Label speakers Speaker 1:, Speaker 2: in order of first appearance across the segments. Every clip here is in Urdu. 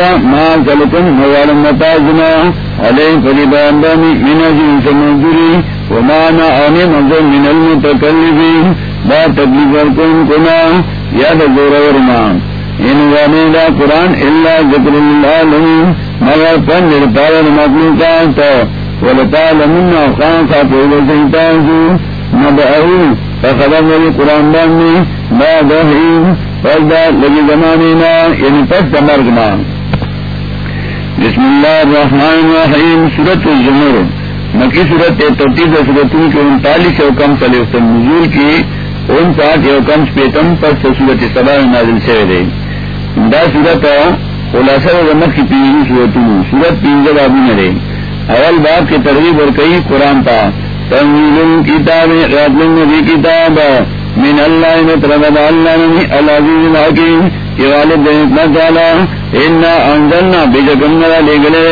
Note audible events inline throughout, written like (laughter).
Speaker 1: ماتا ما چلکم متا جنا علیہ من منظوری ومانا آنے منظر من المتکلفین، با تکلیف ورکن کنا، یاد زور ان وانے دا قرآن اللہ ذکر اللہ لهم مگر پن لرپاور مخلوقات ولتعلمن خان خاطر سیتانسو نبعہو فخدم ولی قرآن باننی ما دہیم فضا لگی زمانے نا یعنی پس مرگنا بسم اللہ الرحمن الرحیم سورت الزمر مکی سورت ترتیب سورتوں کے انتالیس اوکم صلی نزول کی ان سات اوکم پیتم پر سورت سبا نازل سے دے۔ دا سورت خلاصہ رمت کی پینجی سورتوں سورت پینجل ابو نرے اول باب کی ترغیب اور کئی قرآن پا۔ تنزیل کتاب رات کتاب۔ من اللہ مطلب اللہ نمی العزیز الحکیم۔ کہ والد اتنا تعالی انا انزلنا بجکمنا لے گلے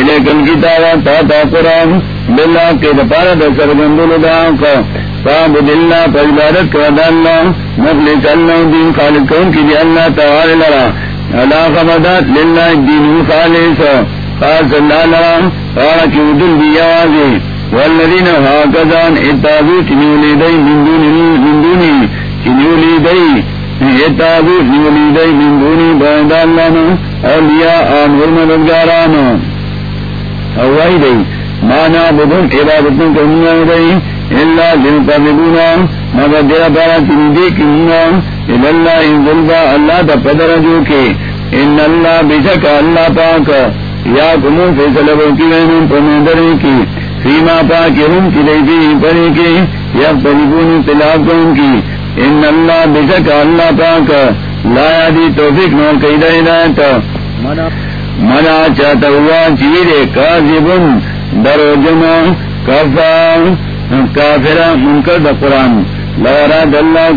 Speaker 1: الے کل کتابا تا تا قرآن باللہ کے دپارا دا سرگندل دا کا فابد اللہ پجبارت کا دا اللہ مخلص دین خالد کون کی دی اللہ تعالی لرا اللہ خبدات للہ دین خالص خاص اللہ لرا خارا کی ودل دی آوازی والذین هاکذان اتابو چنیولی دی من دونی من دونی دی اللہ اولیاء اوائی مانا بدن عبادتن کرنیا اللہ مگر دیرا پارا چنی دی کننا الاللہ انزلبا اللہ تا پدر جو کے۔ ان اللہ بشک اللہ پاک، یا کمو فیصلہ بکی وینن پمیدرے کی۔ سیما پا کے کی لئی پڑے کی یا پریبونی تلاف ان کی۔ ان اللہ بشک اللہ پاک لایا دی توفیق نو کئی دا ہدایت منا چاہتا ہوا کاذبن درو جمع کافرہ منکر دا قرآن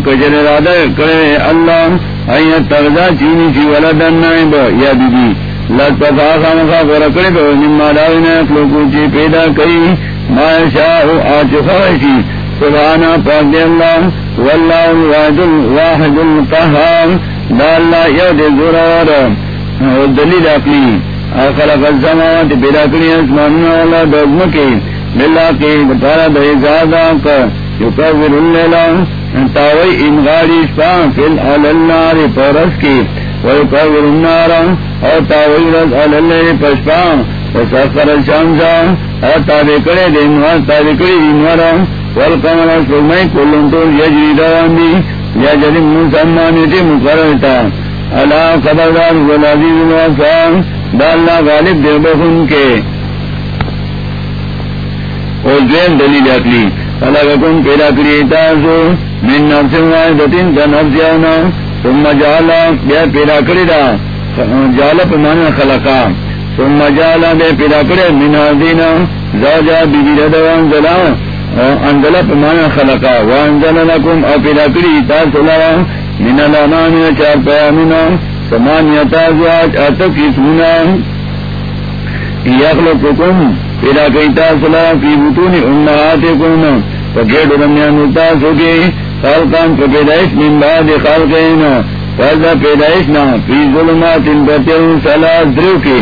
Speaker 1: کجر ارادہ کرے اللہ ایت تغذا چینی چی ولدن نائب یا بی بی لطفا خامخا فرکڑے اخلوکو چی پیدا کئی ما شاہو آج خوشی سبحانا پاک دے اللہ، واللہ الواحد الواحد القہار، دا اللہ یو یود زرار دلیل اپنی. اقلی خلق الزماوات پیدا کری اسماننا والا دوزمکی بلا کی بطارا دے زیادہ کا یکور اللیلہ تاوی انغاری شپا فی الالنار پورس کی. ويكور النار. او تاويل على الليل پشپا وسخر الشمس. او تابکڑے دینوار تابکڑی دینوار والقمر سلمائی کلن طول یجری دوان دی یجری مسمانیتی مقررتا. علا خبردار والعزیز الوفان دا اللہ غالب دے بخن کے. اور دویم دلیل اقلی خلقکم پیدا کری تاسو من نفس واحدتین کا نفس یونا ثم جالا بیا پیدا کری دا. جالا پمانا خلقا، ثم جالا بیا پیدا کری من دینا زوجا بی بی ردوان زلا پمانا خلقا وانزل لکم، او پیدا کری، تاسو لرا، من الانانی چار پیامنا سمانیتا زواج اتک اسمنا یخلقکم، پیدا کری تاسو لرا، فی بطون امہاتکم. پکیڑ رمیان تاسو کی خالقان کو پیدائش من بعد خالقین فرضا پیدائش نا، فی ظلمات ان بتیون سلاس درو کی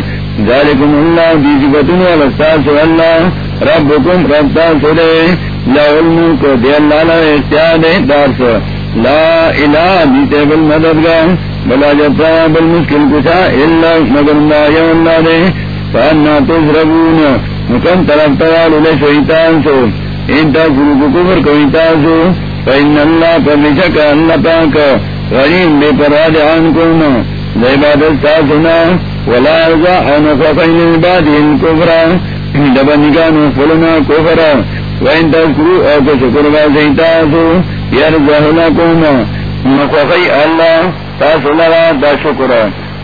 Speaker 1: ذالکم اللہ بیزی بطن والا والستاس اللہ. ربکم ربتاس لے لا علم کو اللہ لا اختیار دار سو۔ لا الہ بیتے بالمددگاہ بلا جتا بالمشکل کچھا اللہ مگر اللہ یا اللہ دے۔ فانا تزربون مکم طرف توالو لے شویتان سو۔ انتا گروہ کفر کویتان سو۔ فإن الله فمشك أن پاک غریم بے پراد عنکم لعبادت ساسنا ولا يرضى عن خفين العباد ان كفرا دبنگان فلنا كفرا وإن تذكروا أو تشكر بازيتاسو يرضى لكم مخفي الله تاسو لرا، دا شکر.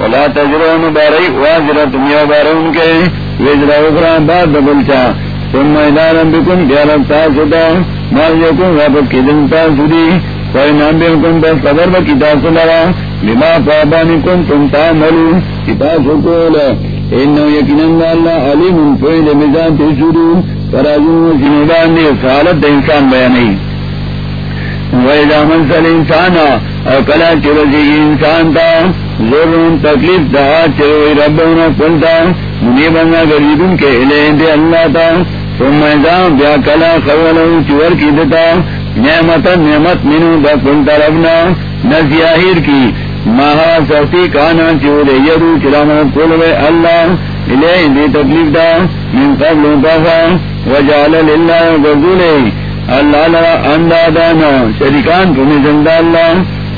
Speaker 1: ولا تجرون بارئی واجرت میو بارون کے وزر اخرى بعد بلچا. ثم إلى ربكم بيارت تاسو دا. مارجکم واپس کی دن تاسو دی. کوئی نام بلکم بس قبر با کتاسو لرا. بما فابانکم تم تعملو کتاسو کولا انہو یقینن اللہ علیم فیل مزان تشورو فرازو جنوبان دی سالت انسان بیانی تا ضرور تکلیف دا چروئی ربنا پلتا منی بنا کے لے دے اللہ تا۔ ثم ازام بیا کلا خولو چور کی دتا۔ نعمت نعمت منو دا پلتا ربنا۔ نزیاہیر کی۔ مہا سختی کانا چورے یرو چلامت پلوے اللہ لے دے تکلیف دا من قبل کافا وجعل للہ گردولے اللہ لرا اندادانا شرکان تمہیں زندہ اللہ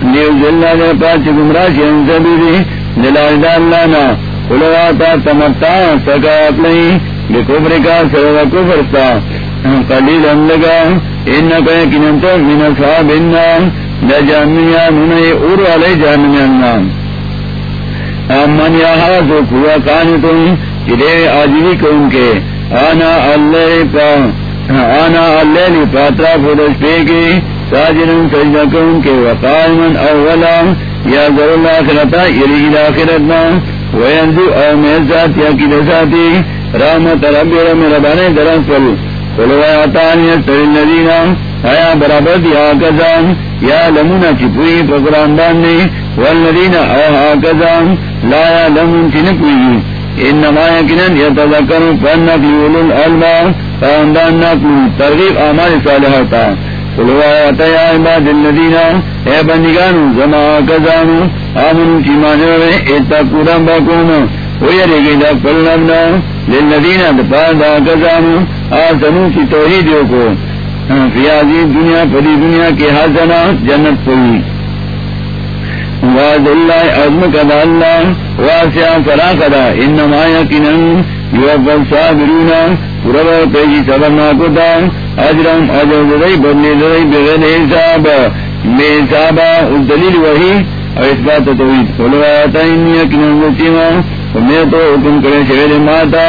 Speaker 1: نیو جلہ دے پاچ گمراہ شہن سبیری دلال دا اللہ نا قلواتا تمتا سکا اپنی بکفر کا سروا کفر سا قلیل اندگا انکا یکننتو من اصحاب النام دا جہنمیا منعی اور علی جہنمیا النام امن یا حاضر کوا چلے کون کے۔ آنا اللہ پا آنا اللہ پاترا پے کے ساجن سجدہ کون کے وقال من اولا۔ یا ذر اللہ آخرتا یلی الاخرتنا۔ وینزو او یا کی دساتی رحمت ربی رم ربانے درن فل قلوا آتانی استر آیا برابر دی آکزان یا لمونا چپوئی پقران داننے والذین او آکزان لا یا لمون چنپوئی انما یکنن یتذکر فنکلی اولو الالبا فاندان ترغیب آمال صالحاتا قلوا عباد الذین، اے بندگانو زما آمنو چی مانو ایتا قرآن باکونو ویرے گی دا قلنبنا للذین آسنو توحیدیو کو فی آزی دنیا پری دنیا کی حسنا جنت پوئی واز اللہ عظم کدا اللہ، واسع فراق دا انما یکنن یوفل صابرونا پورا پیجی سبرنا کو دا اجرم اجر دئی بدلے دئی بغیر حساب۔ بے حساب دلیل وہی اور اس بات تو میں تو حکم کرے شہر ماتا۔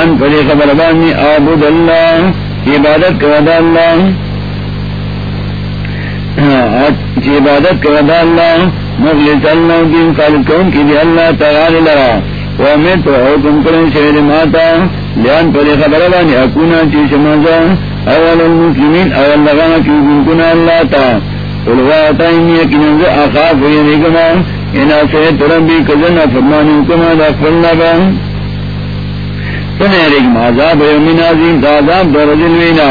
Speaker 1: ان پڑے خبر بانی آبود اللہ۔ عبادت کا ودا اللہ ہاں، جی عبادت کا ودا اللہ مغلس اللہ دین خالد کون کی دی اللہ تعالی لرا وہ میں تو حکم کرے شہر ماتا۔ لیان پڑے خبر بانی اکونا جی چیش مزا اول المسلمین، اول لگانا کی گنکنا اللہ تا۔ قلواتا انی اکنن ذا اخاف وینکما انا سید ربی کزن فرمانی کما دا فلنا با سنے عذاب یومین عظیم دا عذاب دا وینا۔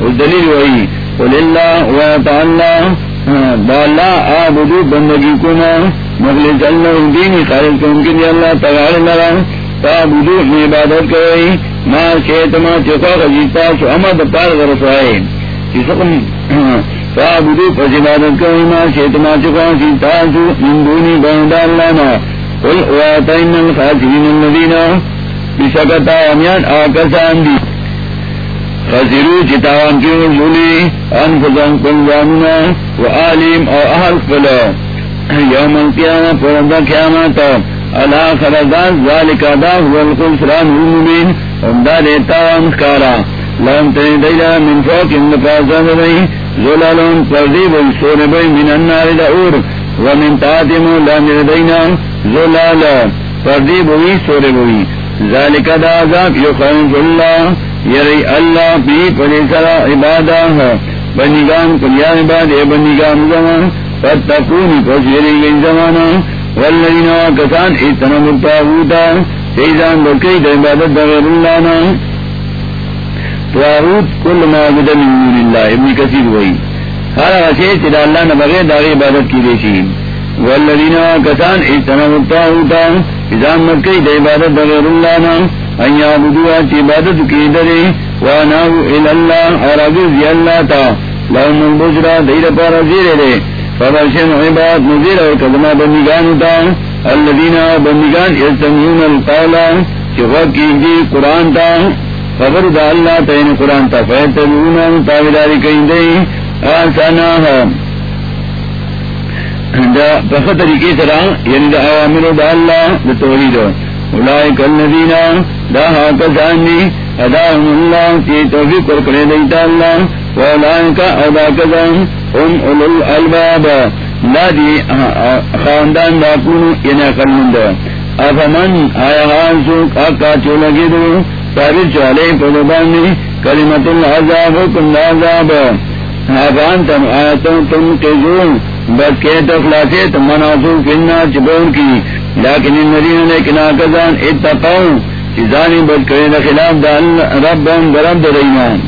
Speaker 1: اس دلیل وئی قل اللہ ویتا ہاں، اللہ دا اللہ آبدو بندگی کما مغلق اللہ دینی خالد کن کنی اللہ تغار لرا تابدو عبادت ما شیطما چکا غجیتا سو امد پار غرسوائے چسکم تابدو ہاں، پس عبادت کوئی ما شیطما چکا سیتا سو من دونی بہندا اللہ قل واتین الخاسرین الذین بشکتا امیان آکسان دی. خسرو چتاوان کی رسولی انفسان کن جاننا و آلیم او احل فلا یوم القیامة فرندا قیامتا. اللہ خردان ذالک دا هو الخسران المبین. امدا دیتا وانخکارا لهم تنیدیلا من فوق اندفاسان دی. زلالون پردی بی سور بی من النار دا اور. ومن تاتمو لامر دینا. زلالا. پردی بی سور بی. ذالک دا عذاب یخانف اللہ. یری اللہ بی پلیسرا عبادہ. بنیگان کلیا عباد اے بنیگان زمان. فتقونی پسیری گئی زمانہ. والذین کسان اتنم الطاغوتا سیزان بکی دا عبادت دا غیر اللہ نا. طاغوت کل ما عبد من دون اللہ. ابن کثیر وئی. ہر آسے چلا اللہ نے بغیر دا عبادت کی دیشی. والذین کسان اتنم الطاغوتا سیزان بکی دا عبادت دا غیر اللہ نا، ان یعبدوا چی عبادت کی درے، واناو الاللہ، اور عبد اللہ تا لهم البشرا، دیر پارا زیر دے۔ فبشن عباد نذیر اور قدمہ بندگان تا، الذین بندگان یستمیون القولا چغا کی قرآن تا۔ خبر دا اللہ تین یعنی قرآن تا فیتبون تابداری کہیں دے، آسانا دا پخ طریقے طرح یعنی دا اوامر دا اللہ، دا توحید. اولائک الذین، دا حاکسان دی اداهم اللہ چی توفیق کرکڑے دیتا اللہ. واولائک ادا کزان هم اولو الالباب. لا دی خاندان دا کونو یعنی اقلمند افمن، آیا خان سوک اکا چولگی دو ثابت چوالے پدبانی کلمت العذاب حکم دا عذاب. افانتم آیتم تم تزون بس کے تو خلاصے تو مناسو کننا چپون کی، لیکن ان مدینہ نے کنا کزان اتقاؤں چیزانی بد کرے دا خلاف دا رب بہن درب دا ریمان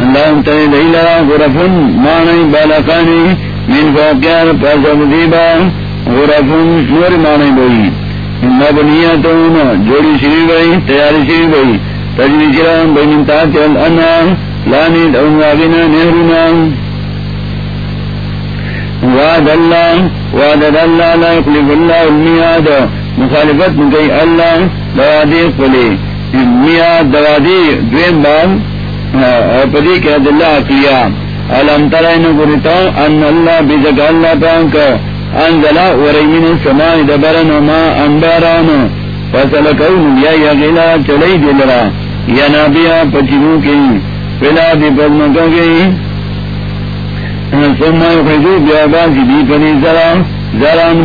Speaker 1: اللہ انتنی دیلا غرفن مانی بالکانی من فوقیان پاسا مدیبا، غرفن نور مانی بوئی۔ مبنیتون جوڑی شری بئی تیاری شری بئی تجری چران بین تاک الانا لانی دون واغنا نهرنا وعد اللہ وعد اللہ لا يخلف اللہ المیاد مخالفت مکی اللہ دوادی قلی. پدی کے دلہ کیا علم ترین گرتا ان اللہ بزک اللہ پانک. انزلا ورمین السماء دبرن وما انباران. فسلکون بیا یغلا چلی دلرا یا نابیا پچنو کی. فلا دی پزمکو کی ثم يخرجوا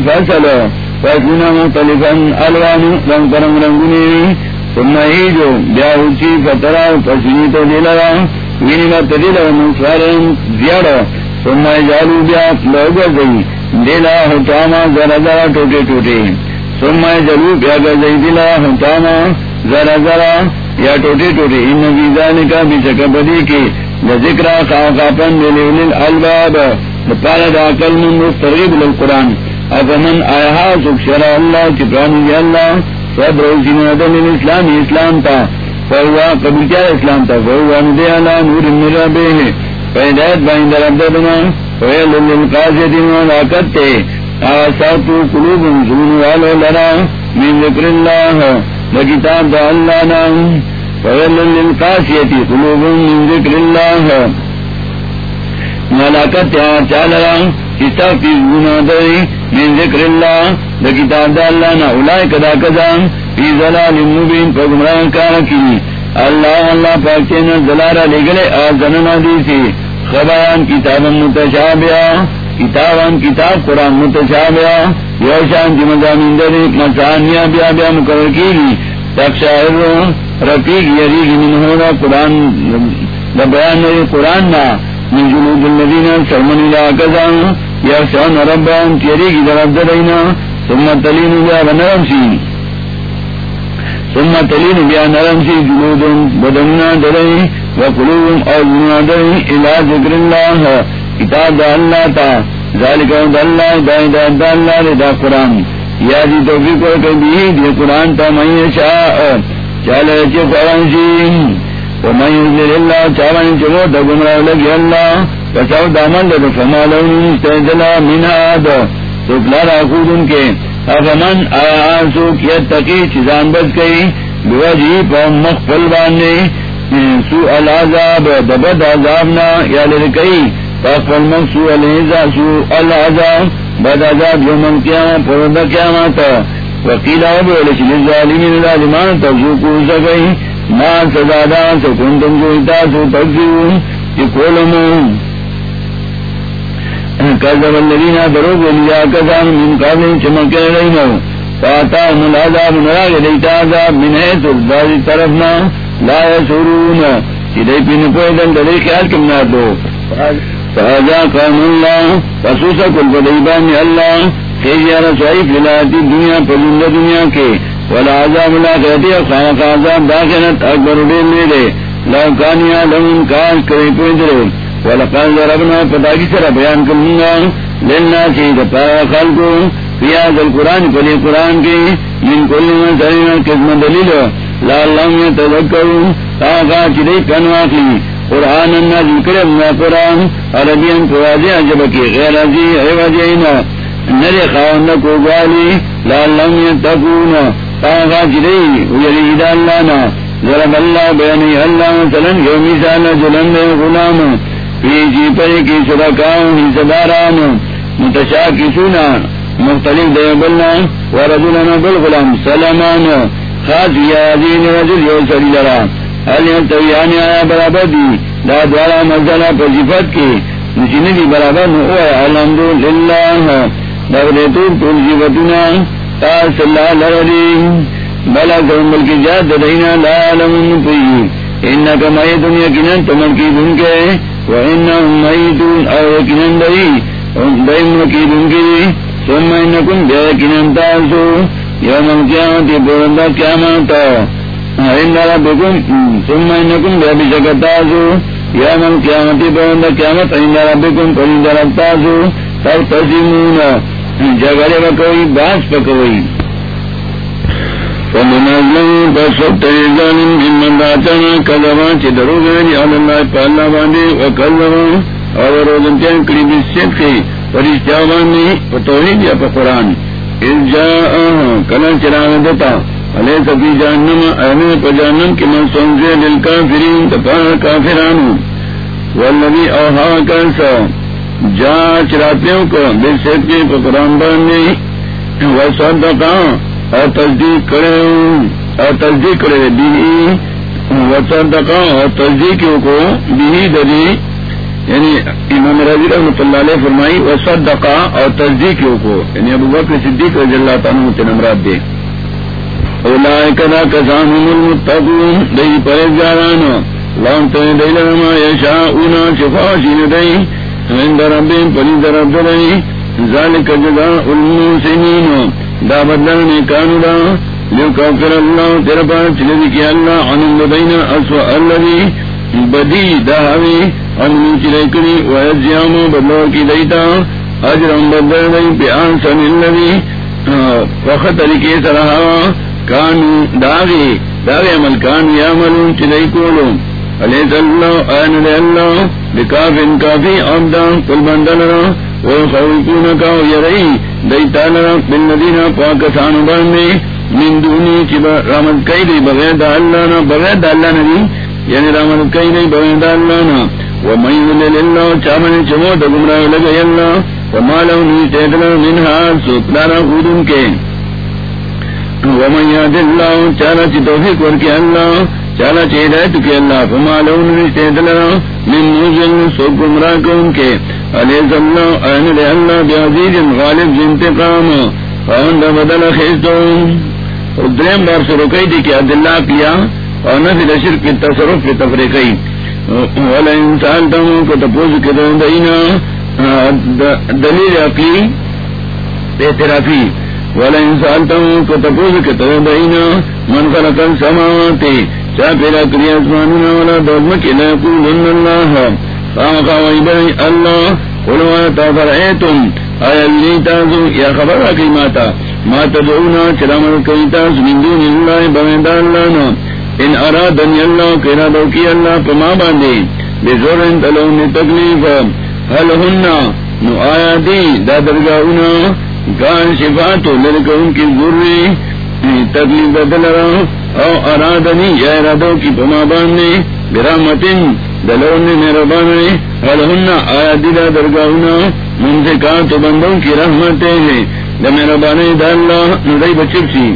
Speaker 1: فصل فصلنا مختلفا رنگ رنگني ثم يجو بأوشي فترى فسني تدلرا وینما تدلرا مصارا زیادة ثم حتاما ٹوٹے ٹوٹے. ثم يجعلوا بأس زي دلا حتاما زرع زرع یا ٹوٹے ٹوٹے. ان کا بھی چکبدی کی ذکر خاقاپن الباب پارا دا عقل من ترغیب للقرآن افمن آیا سک شرع اللہ، چپرانی دی اللہ صدر حسین ادن الاسلام اسلام تا۔ فہوا قبل کیا اسلام تا، فہوا ندی علا نور من ربه فہدایت بائند رب دنا فہل للقاسدین ولاکت تے۔ آساتو قلوب زون والو لرا من ذکر اللہ لکتاب دا اللہ نام۔ فویل للقاسیتی قلوب من ذکر اللہ ملاکت یا چالرا کتا فی گنا دئی من ذکر اللہ دا کتاب دا اللہ نا اولائی کدا کدا فی ظلال مبین پا گمران کارا کی اللہ اللہ لگلے کتابا متشابیا کتابان کتاب قرآن متشابیا یوشان جی مزامین دری مسانیا بیا بیا مقرر کی لی تقشائر رفیق یری من ہونا قرآن بیان قرآن نا، من جلود الذین سرمن الى کزان یا سعن ربان تیری کی درد دینا، ثم تلین بیا بنرم سی. ثم تلین بیا نرم سی جلود بدننا درائی وقلوب او جننا درائی الى ذکر اللہ، کتاب دا اللہ تا، ذالک دا اللہ دا دا دا اللہ، دا قرآن. یا دی توفیق و کبھی دی قرآن تا من شاء چالے چی قرآن سی ومن يذل الله چاوان چمو دا گمراہ لگی اللہ. فساو دامن دا فما لون مستعدلا من آد سکلارا خودن کے، افمن آیا سوک یتقی چیزان بس کئی بوجی پا مخفل بانے سوء العذاب، دبد عذابنا یا لرکئی فاقفل من سوء العذاب سوء العذاب. بد عذاب یوم القیامة پرد قیامتا وقیل ابو لچل الظالمین الظالمان تذوقو سکئی ما سزادا سکنتم جو اتاسو تکزیون چی کولمو کذب الذین دروگ ولیا کسان من قابل چمکر رینو فاتاهم العذاب نراغ دیتا عذاب من حیث البازی طرفنا لا یسورون چی پین پویدن دلی خیال کم ناتو فاذا قام اللہ فسوسا کل فدیبان اللہ. خیجی رسوائی فلاتی دنیا پلند دنیا کے۔ ولا عذاب اللہ الاخرتی خانق عذاب داخلت اکبر دین میرے۔ لو کانیا لمن کان کری پویدرے ولقد ضربنا پتاکی سر بیان کرنگا۔ لنا چید پارا خلقو فیاد القرآن پلی قرآن کی من کل من سرینا قسم دلیل لاللہم یتذکرون تاقا چدی کنواقی قرآن النازل کرم نا قرآن۔ عربین پوازی عجبکی غیر عزی عوجینا نری خواند کو گالی لاللہم یتقون. تاقا چدی ویرید اللہ نا ضرب اللہ بیانی اللہ مثلا یومی سانا جلند غلام. فی جی پری کی سرکاؤں ہی سداران متشا کی سونا، مختلف دے بلنا. و رجلنا بالغلام سلامان خاص یا دین رجل یو سری لرا. حل یتویانی آیا برابر دی. دا دوارا مزدنا پر جفت کی. نشینی دی برابر نو اوہ الحمدللہ. دغلیتو پول جفتنا تاس اللہ لردی بلا کرم بلکی جات دینا لا علم پئی انکا مئی دنیا کنن تمن کی دن کے وَإِنَّهُمْ مَيِّتُونَ أَوْ يَكِنَنْ کی دن کی سم کن بیا کنتا سو یا من کیا متی بولندا کیا ماتا ربکم سم کن بیا بھی جگتا سو یا من کیا متی بولندا کیا مت ربکم پرند ربتا جگڑے بکوئی باس پکوئی۔ ظالم کذبا چی درو گئی علی اللہ باندے وکذبا اور روزن بسیت کی باندے توحید یا پا قرآن۔ کلا چراغ دتا علی سفی جہنم اہمین پا جہنم کی من سنزے للکافرین تپاہ کافرانو۔ والذی اوہا جا چراتیوں کو بسیت کی پا قرآن باندے وصدقا اور تصدیق کرے اور تصدیق کرے بھی وصدقا اور تصدیقوں کو؟ بھی دری یعنی امام رضی رحمۃ اللہ علیہ فرمائی وصدقا اور تصدیقوں کو؟ یعنی ابو بکر صدیق رضی اللہ تعالیٰ تنمرات دے۔ اولائک دا کسان هم المتقون۔ دی پرزگارانو لان تنی دی لرما یشاؤنا شفاشین دی عند ربیم پرید ذالک المحسنین دا بدل نے دا لیو کافر اللہ، تیرا پاس چلے کی اللہ، عنم اللذی بدی دا ہوئی، عنم چلے کری بدلو کی دیتا، اجرم بدل دی پی آنسن اللذی، وقت طریقے سرہا، کانو داغی داغی عمل کانو یعملون چلے کولو۔ علیہ اللہ آن لے اللہ، بکافن کافی عبدان قل بندل رہا ويخوفونك ويري ديتانا بالذين پاکسانو باندے من دونی چی رامد کئی دی، بغیر دا اللہ نا، بغیر دا اللہ نبی یعنی رامد کئی دی، بغیر دا اللہ نا ومن يذلل اللہ، چامن چمو دا گمراہ لگئی اللہ وما لو نیتیدنا منها سوپلانا خودن کے۔ ومن یاد اللہ، چالا چی توفیق ورکی اللہ چالا چی ہدایت کی اللہ فما لو نیتیدنا من موزل سو گمراہ کون کے علیہ اللہ این دے اللہ بیعزیز غالب انتقام فاند بدل خیستون درم بار سے رکئی دی کہ عدلہ کیا اور نفی دشر کی تصرف کی تفریقی۔ والا انسان تمو کو تپوز کے دون دینا دلیل عقلی اعترافی۔ والا انسان تمو کو تپوز کے دون دینا من خلق السماواتی چاہ کری والا دوزم کی لیقولن اللہ اللہ تم آیا تازو، یا خبر آکی ماتا۔ ما تدعونا چرامر کئی تاز من دون اللہ بمید اللہ ان ارادنی اللہ کیرا دو کی اللہ پما باندے بزور انتلون تکلیف۔ حل ہننا، نو آیا دی، دا درگاہونا۔ گان شفاتو لرکا ان کی ذری تکلیف بدل رہا او ارادنی یا ارادو کی پما باندے برامتن دلون مہربان الحن آیا دلا درگاہنا من سے کہا تو بندوں کی رحمتیں ہیں۔ دا مہربان داللہ ندائی بچپ سی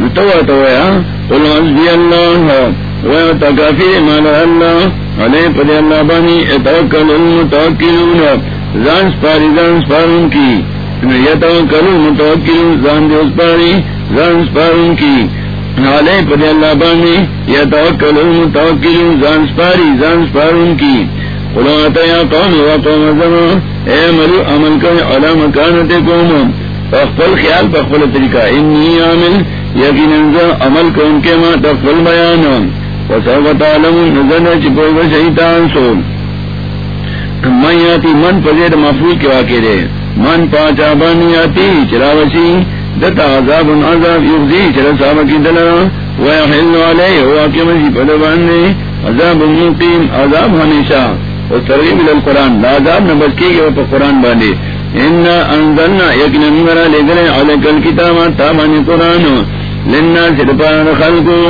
Speaker 1: نتوہ تویا قل حسبی اللہ ویا تکافی مالا اللہ علیہ پدی اللہ بانی، اتوکل المتوکلون، زان سپاری زان سپارون کی۔ یتوکل زان دیوز پاری، زان کی۔ نالے اللہ یا توکل المتوکل زان سپاری زان کی۔ یا قوم و قوم زمان، اے ملو عمل علا مکانت قوم۔ خیال فاقفل طریقہ۔ انی عامل یقین انزا عمل کو ان کے ماں تقفل بیان۔ وصوف تعلم، نظر چپوئی و شیطان سو۔ من یاتی، من کے واقع دے۔ من پانچ آبانی آتی چراوشی دتا عذاب عذاب یغزی چرا صاحب کی دلرا ویحل علیہ ہوا کہ مجھے پدبان نے عذاب مقیم، عذاب ہمیشہ. اور ترغیب القرآن، لا عذاب نہ بچ کی گئے پر قرآن باندھے ان انزلنا یقینا نمرا لے گئے علیک الکتاب تابانی قرآن. لنا سے دپارا خلقو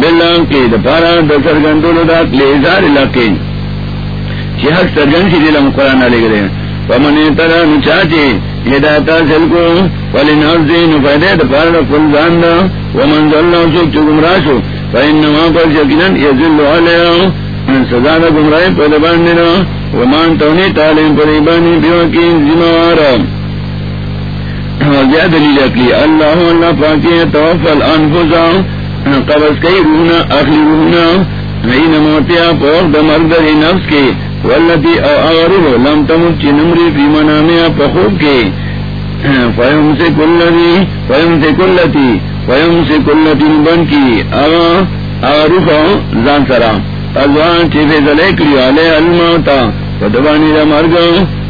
Speaker 1: بلان کے دپارا دسر گندو لدات لیزار علاقے. جی چی حق سرگن سی دلم قرآن لے گئے فمن ترى نچاچے ہدایت حاصل کو فلن نفیدے زاندہ ومن سوک چو گمراہ فإنما پر یزل علیہ سزا دا گمراہ پر باندنا ومان تونی تعلیم پر ایبانی زموارا زیادہ دلیل اکلی اللہ اللہ پاکی توفل انفسا قبض کئی روحنا اخلی روحنا این موتیا پوک دا نفس کے والتی او اغرو لم تمت چی نمری فی منامیا پخوب کے فیم سے کلتی فیم سے کلتی فیم سے کلتی بن کی۔ اغا اغرو زان سرا۔ ازوان چی فیضلے کری علی الموتا فدبانی دا مرگ۔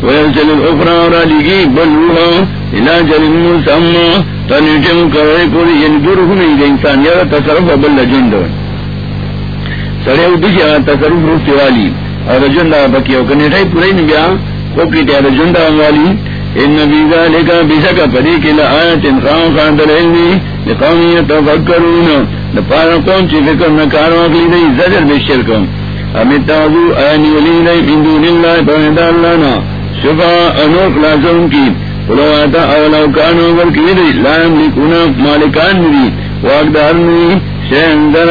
Speaker 1: ویلچل الاخرى را لگی بل روحا الى جل مسمى تنیٹم کرے پوری یعنی دور ہونی دا انسان۔ یا تصرف بل جند سڑے او دیشی تصرف روح تیوالی اور جندا بکی ہو او کنیٹائی پوری نبیا کوکی تیار جندا والی۔ ان بیزا لکا بیسا کا پدی کے لیا لآیت انخواہ خاند العلمی لقومی تفکرون لپارا قوم چی فکر نہ نکارو اقلی دی زجر بشرکم امیت تازو آنی ولی دی من دون اللہ پرمید شفا انور خلاصون کی۔ قلو آتا اولو کانو بلکی دی لا یملکونا مالکان دی واقدار دی شہن در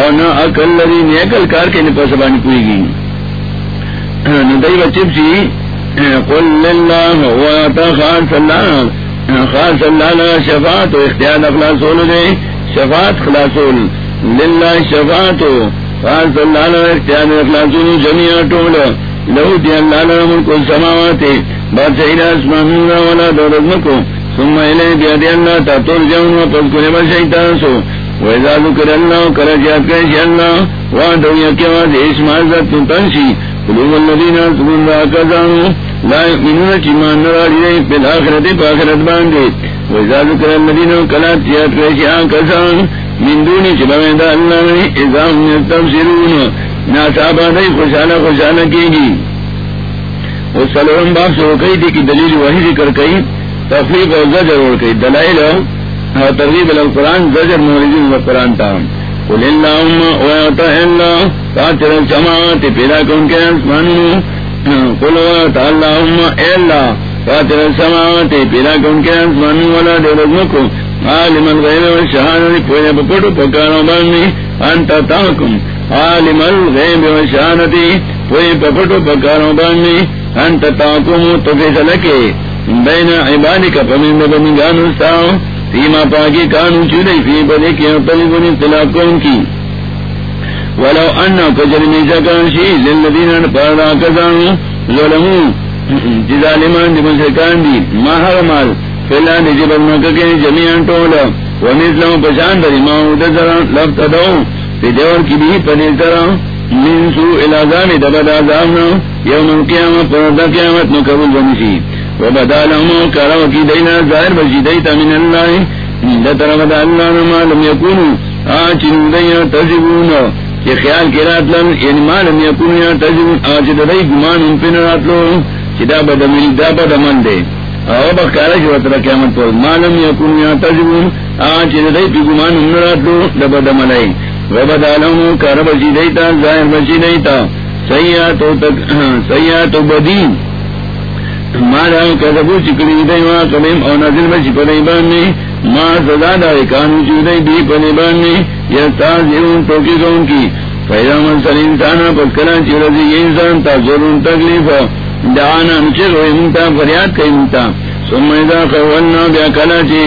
Speaker 1: اور اکل کار کے نپاسبانی پوئی گی۔ ندائی بچب سی، قل للہ واتا خاص اللہ خاص اللہ شفاعت و اختیار اخلاصول دے، شفاعت خلاصول للہ شفاعت و خاص اللہ اختیار اخلاصول جميع طول لہو دی اللہ لہ ملک السماوات، بادشاہی اسمان ولا دورزمکو ثم الہ بیادی اللہ تا ترجعون و پذکر بشیطان سو وَإِذَا ذُكِرَ اللَّهُ كَرَجَاتْ كَيْشِ اللَّهُ وَعَدَوْ يَكِوَاتِ إِسْمَ عَزَّتُ تَنْشِي. قلوب الذين سبون را كذانوا لا يؤمنون كما نرى لديه في الآخرة فآخرة باندي وإذا ذكر الذين كلات سيات كيشي كذان من دوني شبابين دا الله إذا هم يستبصرون ناسابا دي خوشانا خوشانا كيجي وصلوهم باب سوكي دي كي دليل وحي ذكر كي تفريق وزجر وركي دلائل ترغيب القرآن، زجر مولدين القرآن تام قل السماوات پیدا کن کے آسمان قل ويعطى اللهم السماوات پیدا کن کے آسمان ولا دے یعنی عالم الغیب والشهادة پکارو بانی انت تاکم عالم الغیب والشهادة پویا پپٹو پکارو بانی انت تاکم تو فیصلکے بین عبادک فمن بنی گانو استاؤ فیما پاکی کانو چودئی، فی بدے کی طلبنی اطلاق کون کی. ولو انا کجر نیسا کانشی، للذین پارا کزانو، ظلمو. جی جزالمان دی مسرکان دی، ما حرمال فیلان دی جبل مکہ کے جمیعان ٹولا. ومیسلم پشان دری ما ادسران لفتدو فی دیور کی بھی پدی سران من سوء الازام دبد آزامنا یوم القیامت پردا قیامت نکبول بنشی وبدا لهم كرم في دينا ظاهر بشي ديتا من الله لترى بدا الله ما لم يكونوا. آجن دينا تجبون کہ خیال کی رات لن یعنی ما لم يكونوا یا تجبون آج دائی گمان ان پین رات لو. چدا بدا ملی دا بدا من دے. او بخارا شو ترى قیامت پر، ما لم يكونوا یا تجبون آج دائی پی گمان ان رات لو. دا بدا ملائی وبدا لهم كرم بشي ديتا ظاهر بشي ديتا سیئاتو تک سیئاتو بدین. مارا کذبو چکلی دی ما قبیم او نازل بچی پنی باننی ما سزا دائی کانو چودئی دی پنی باننی یا تازیون توکی کون کی فیدا منصر انسانا پس کلا چی رضی انسان تا ضرور تکلیف دعانا نچر ہوئی منتا، فریاد کئی منتا۔ سم ایدا بیا کلا چی،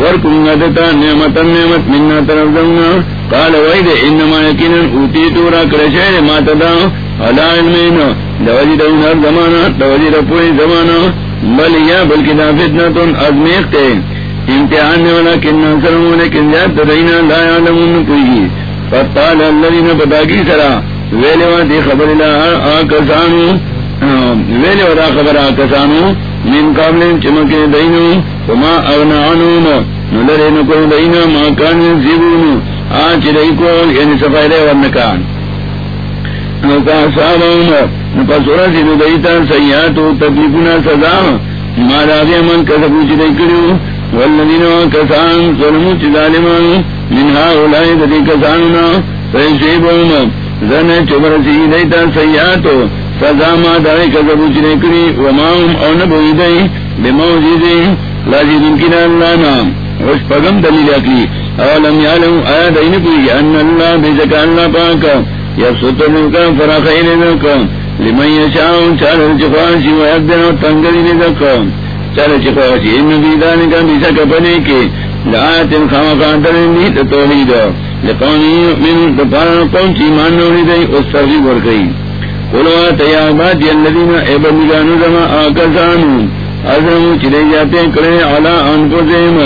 Speaker 1: ورکم ندتا نعمتا، نعمت مننا طرف دمنا۔ قال وید، انما یقینا اوتیتو را کرشیر ما تدا، علا علمین دوجی دا انہر زمانا دوجی دا پوئی زمانا بل یا بلکی دا فتنتون ازمیخ تے۔ امتحان نے والا کننا سرمو لیکن جات دینا لا یعلمون پوئی فتال اللذین پتاکی سرا۔ ویلے واتی خبر اللہ آکسانو۔ ویلے واتا خبر آکسانو۔ من قابل چمکے دینو۔ وما اغنا نلرے نکو دینا ما کان زیبونو۔ آج رئی کو یعنی صفائی رے ورنکان پسورا سی جی دیتا سیاتو تکلیفنا سزا. مارا بھی من کسبو چی دی کریو. والذین کسان ظلمو چی ظالمان. منہا اولائی دی کسانونا. فیشیبون جی زن چبر جی سی دیتا سیاتو سزا ما دائی کسبو چی دی کری. وماهم او نبوی دی بموجیدی لاجی دنکینا اللہ نام وش پگم دلیل اکلی. اولم یعلم آیا دین کوئی ان اللہ بے بیزکا اللہ پاکا یبسط ملکا فراخین ذکا لمن یشاؤن چال چخواشی و یقدن و تنگلی ذکا چال چخواشی ان بیدانی کا بیزکا بنے کے، لآیت خامقا درنی توحید لقونی من دپارا قوم چی مان نوری دی اس ترغیب ورکی قلوا تیابات یلدین ایبنگانو زما آکسانو ازرمو چلے جاتے کرے، علا انفسیم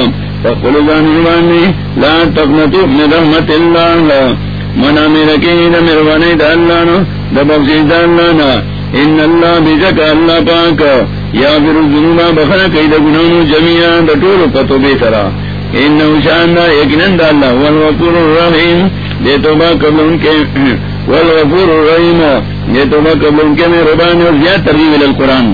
Speaker 1: فقلو زانوانی لا تقنطو من رحمت اللہ۔ منا میرا کی دا مروانے دا اللہ نا دا بخشی اللہ نا ان اللہ بجک اللہ پاک۔ یا پھر ذنوبا بخنا کئی دا گنانو جمعیاں پتو بے سرا انہو شان دا یکنن دا اللہ۔ والغفور الرحیم۔ دے توبہ قبل ان کے (clears throat) والغفور الرحیم۔ دے توبہ قبل ان کے میں ربانی اور زیاد ترغیب القرآن۔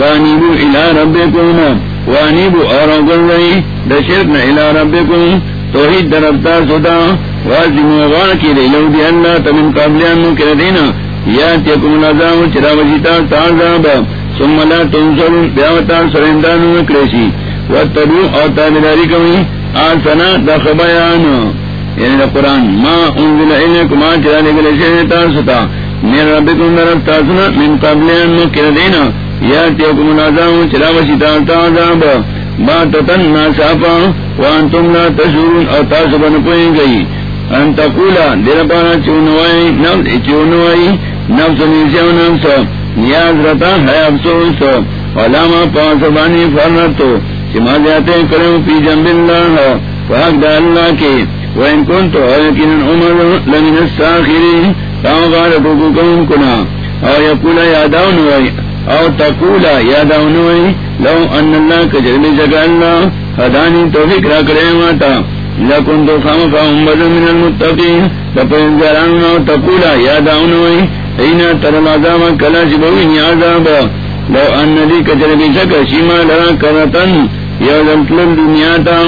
Speaker 1: وانیبو الى ربکم۔ وانیبو اور اگر رہی۔ دا شرکنا الى ربکم۔ توحید درفتا سدا وازم وغان کی دی لو دی اللہ تمن قابلیان نو کر دینا یا تیکم العذاب چرا وجیتا تعذاب ثم لا تنصرون بیاوتا سرندانو نکریسی واتبو او تابداری کمی۔ آسنا دا خبایان یعنی دا قرآن۔ ما انزل علیکم آن چرا لگلے شہتا ستا۔ من ربکم درفتا سنا۔ من قابلیان نو کر دینا یا تیکم العذاب چرا وجیتا تعذاب با تتن ناسافا وانتم لا تشورون او تاسو بن پوئیں گئی ان تقولا دیر پانا چونوائی نفس چونوائی نفس نیسیو نفس. نیاز رتا ہے افسوس. علامہ پاس بانی فرنتو چما جاتے کرو پی جنب اللہ فحق دا اللہ کے وین کن تو یقین عمر لمن الساخرین. تاو غارب حکم کنا. او یقولا یاداؤ نوائی او تقولا یاداؤ نوائی لو ان اللہ کجرب جگہ اللہ خدانی توفیق را کرے ماتا۔ لکن تو خام خام بدل من المتقین، لپن تپین جارانو تقولا یاداؤنوئی اینا ترم آدام کلا شبوین عذاب لو ان لی کجرب شکر شیما لرا کرتن یا لمطلب دنیا تا۔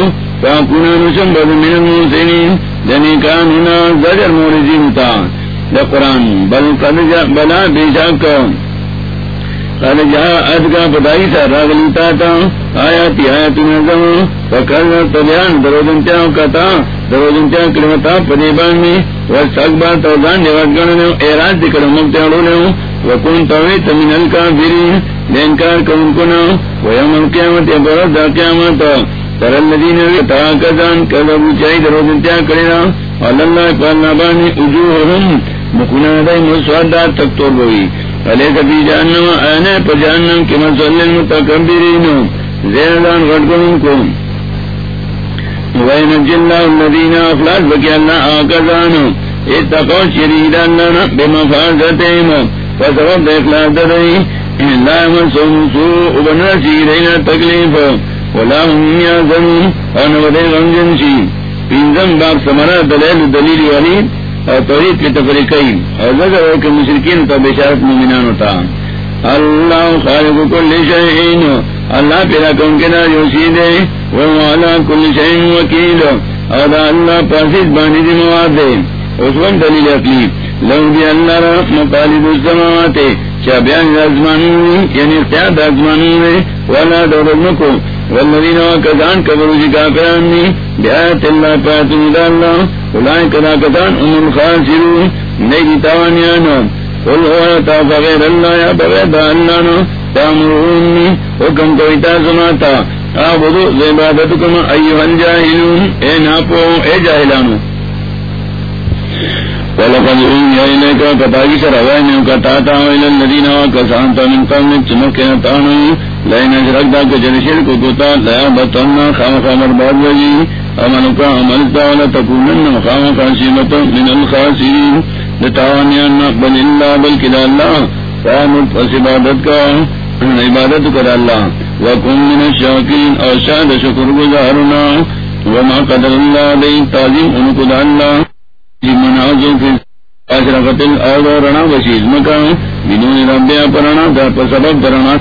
Speaker 1: فاکونا نشم بدل من الموسینین دنی کانونا زجر مورزین تا۔ دا بل قد جا بلا بیشاک قد جاءت کا پتائی سا راگلیتا تا آیا تی آیا تم فکر تبیان درو دنچا کتا درو دنچا کلمتا پدیبان میں۔ وستاک بار توزان دیوات گرنے ایراد دکر مکتا رونے وکون توی تمین الکافرین دینکار کون کنا ویم القیامت یا برد دا قیامت۔ تر الذین تاکزان کذبو چاہی درو دنچا کرینا واللہ پالنا بانی اجوہم مکنا دائی مسوادات تک توڑ بوئی۔ علیہ کبھی جانم آنے پا جانم کی مسئل المتکبرین زیردان غٹکن کو وین جلہ الذین افلاس بکی اللہ آکزانو اتقو شریدان لنا بمفازتیم فسبب اخلاص درائی لا مسوم سوء بنرسی دینا تکلیف ولا هم یازنون ونبدے غمجنشی پینزم باق سمرہ دلیل دلیل ولید اور توحید کی تفریقی اور نظر ہو کہ مشرقین کا بشارت مومنان ہوتا. اللہ خالق کل شہین اللہ پیدا کن کے نا یوسی دے وہ والا کل شہین وکیل. اور اللہ پاسد بانی دی مواد دے اس وقت دلیل اقلی. لو دی اللہ را مقالد السماوات. شابیان ازمانون یعنی اختیار ازمانون والا دور نکو والذین وکذان کبرو جی کافرانی بیایت اللہ پاتن دا اللہ اولائیں کدا کدان ام الخاسرون نیگی تاوانیانا قل هو تا بغیر اللہ یا بغیر دا اللہ نو تامرونی حکم کوئی تا سماتا آبدو زیبادتکم ایوہ الجاہلون، اے ناپو، اے جاہلانو۔ ولقد اوحي اليك كتابي الى الذين من قبل تانو لئن لا خام خامر تكونن خام من الخاسرين. بل بل كلا الله. فامت عبادت کر اللہ وکم من الشاکرین اور شاید شکر گزارنا. وما قدر اللہ علیہ تعظیم ان کو اللہ منازوں کے اشرفت رنا بچی مکان بدون ربیا پرانا در پر سبب درنا